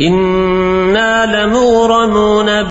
إنا لمغرمون